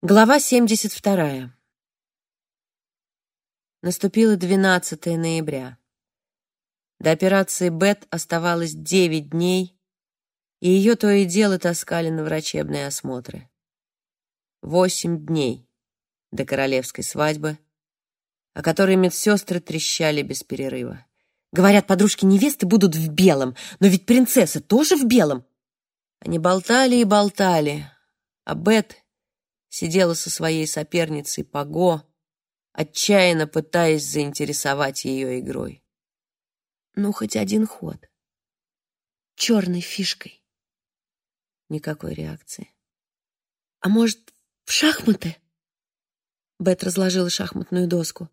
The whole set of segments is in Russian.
Глава 72. Наступило 12 ноября. До операции Бет оставалось 9 дней, и ее то и дело таскали на врачебные осмотры. Восемь дней до королевской свадьбы, о которой медсестры трещали без перерыва. Говорят, подружки невесты будут в белом, но ведь принцесса тоже в белом. Они болтали и болтали, а Бет сидела со своей соперницей Паго, отчаянно пытаясь заинтересовать ее игрой. Ну, хоть один ход. Черной фишкой. Никакой реакции. А может, в шахматы? Бет разложила шахматную доску.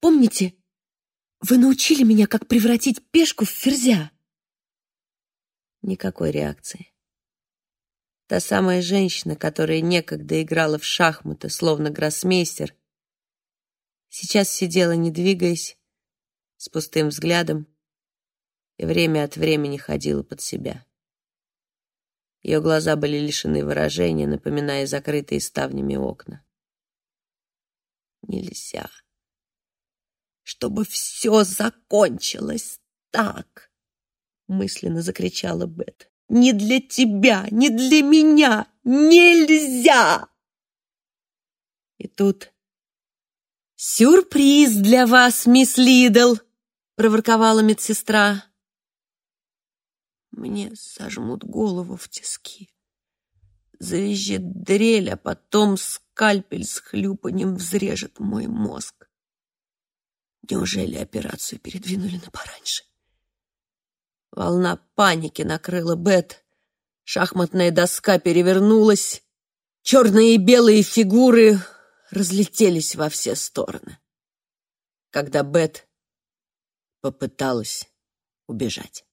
Помните, вы научили меня, как превратить пешку в ферзя? Никакой реакции. Та самая женщина, которая некогда играла в шахматы, словно гроссмейстер, сейчас сидела, не двигаясь, с пустым взглядом и время от времени ходила под себя. Ее глаза были лишены выражения, напоминая закрытые ставнями окна. Нельзя. Чтобы все закончилось так, мысленно закричала Бет. Не для тебя, не для меня. Нельзя!» И тут «Сюрприз для вас, мисс Лидл!» — проворковала медсестра. Мне сожмут голову в тиски. Завизжит дрель, а потом скальпель с хлюпаньем взрежет мой мозг. Неужели операцию передвинули на пораньше? Волна паники накрыла Бет. Шахматная доска перевернулась. Черные и белые фигуры разлетелись во все стороны. Когда Бет попыталась убежать.